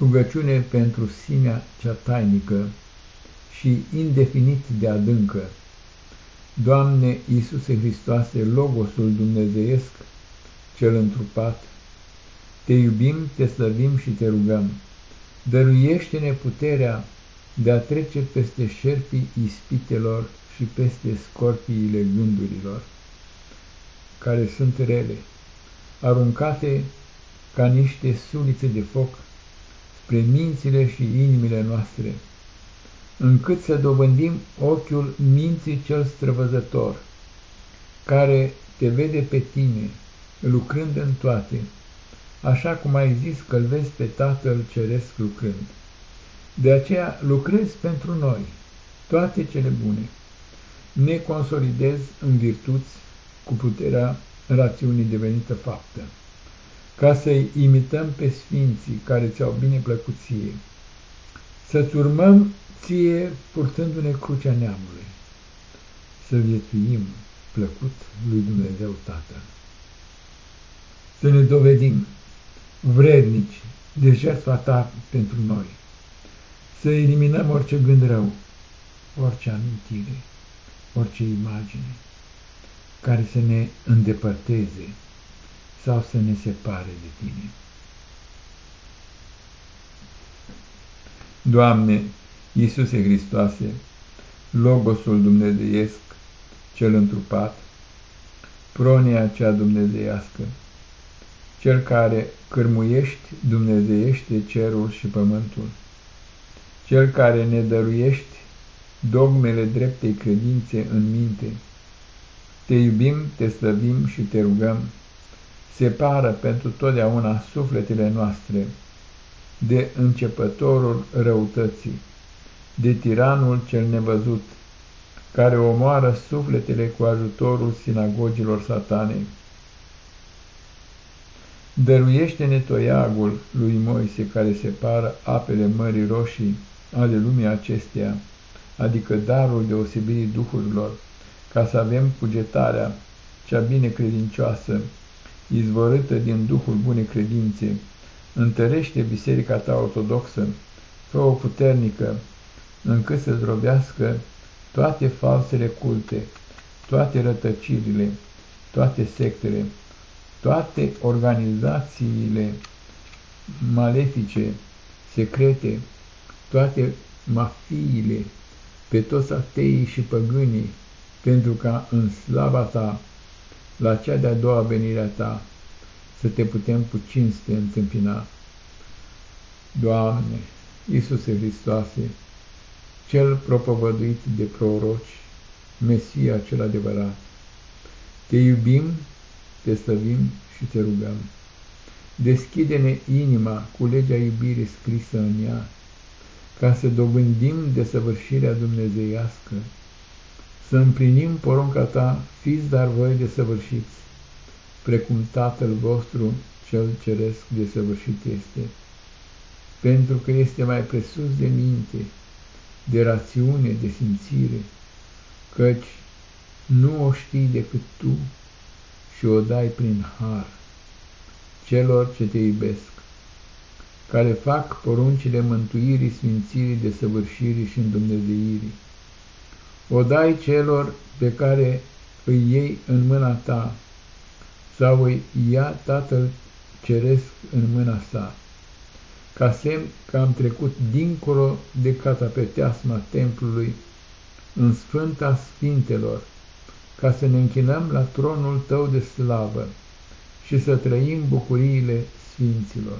rugăciune pentru sinea cea tainică și indefinit de adâncă. Doamne Iisuse Hristoase, Logosul Dumnezeiesc, cel întrupat, te iubim, te slăvim și te rugăm. Dăruiește-ne puterea de a trece peste șerpii ispitelor și peste scorpiile gândurilor, care sunt rele, aruncate ca niște sulițe de foc spre mințile și inimile noastre, încât să dobândim ochiul minții cel străvăzător, care te vede pe tine, lucrând în toate, așa cum ai zis că îl vezi pe Tatăl Ceresc lucrând. De aceea lucrezi pentru noi toate cele bune. Ne consolidezi în virtuți cu puterea rațiunii devenită faptă, ca să-i imităm pe sfinții care ți-au bine plăcut ție, să-ți urmăm ție purtându-ne crucea neamului, să viețuim plăcut lui Dumnezeu Tatăl. Să ne dovedim vrednici de jertfa ta pentru noi, să eliminăm orice gând rău, orice amintire, orice imagine care să ne îndepărteze sau să ne separe de tine. Doamne, Iisuse Hristoase, Logosul Dumnezeiesc, cel întrupat, pronia cea dumnezeiască, cel care cârmuiești dumnezeiește cerul și pământul, cel care ne dăruiești dogmele dreptei credințe în minte, te iubim, te slăvim și te rugăm, separă pentru totdeauna sufletele noastre de începătorul răutății, de tiranul cel nevăzut, care omoară sufletele cu ajutorul sinagogilor satanei. Dăruiește-ne toiagul lui Moise care separă apele Mării Roșii ale lumii acesteia, adică darul deosebirii duhurilor, ca să avem cugetarea cea binecredincioasă, izvorâtă din Duhul Bune Credințe, întărește biserica ta ortodoxă, fă-o puternică, încât să zdrobească toate falsele culte, toate rătăcirile, toate sectele, toate organizațiile malefice, secrete, toate mafiile, pe toți ateii și păgânii, pentru ca în slava ta, la cea de-a doua venire a ta, să te putem cu cinste întâmpina. Doamne, Iisuse Hristoase, cel propovăduit de proroci, Mesia cel adevărat, te iubim, te slăvim și te rugăm. Deschide-ne inima cu legea iubirii scrisă în ea, ca să dobândim desăvârșirea dumnezeiască, să împlinim porunca ta, fiți dar voi desăvârșiți, precum Tatăl vostru cel ceresc desăvârșit este, pentru că este mai presus de minte, de rațiune, de simțire, căci nu o știi decât tu și o dai prin har celor ce te iubesc, care fac poruncile mântuirii, sfințirii, desăvârșirii și îndumnezeirii. O dai celor pe care îi iei în mâna ta, sau îi ia Tatăl Ceresc în mâna sa, ca semn că am trecut dincolo de catapeteasma templului în Sfânta Sfintelor, ca să ne închinăm la tronul Tău de slavă și să trăim bucuriile Sfinților.